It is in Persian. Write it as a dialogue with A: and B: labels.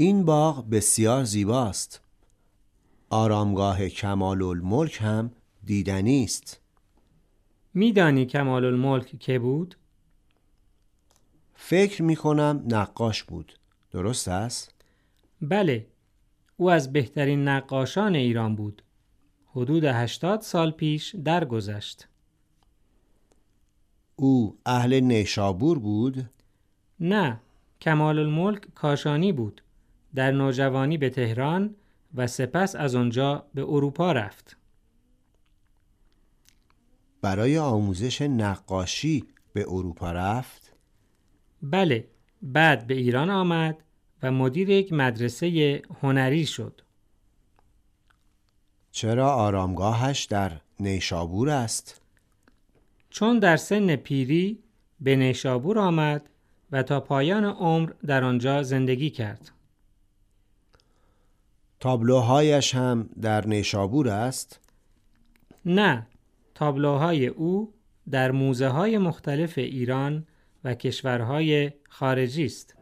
A: این باغ بسیار زیباست آرامگاه کمال الملک هم دیدنی است
B: میدانی کمال الملک که بود؟
A: فکر می کنم نقاش بود درست است؟
B: بله او از بهترین نقاشان ایران بود حدود 80 سال پیش درگذشت.
A: او اهل نیشابور بود؟
B: نه کمال الملک کاشانی بود در نوجوانی به تهران و سپس از آنجا به اروپا رفت
A: برای آموزش نقاشی به اروپا رفت؟
B: بله بعد به ایران آمد و مدیر یک مدرسه هنری شد
A: چرا آرامگاهش در نیشابور است؟
B: چون در سن پیری به نیشابور آمد و تا پایان عمر در آنجا زندگی کرد.
A: تابلوهایش هم در نیشابور است؟
B: نه، تابلوهای او در موزه های مختلف ایران و کشورهای خارجی است.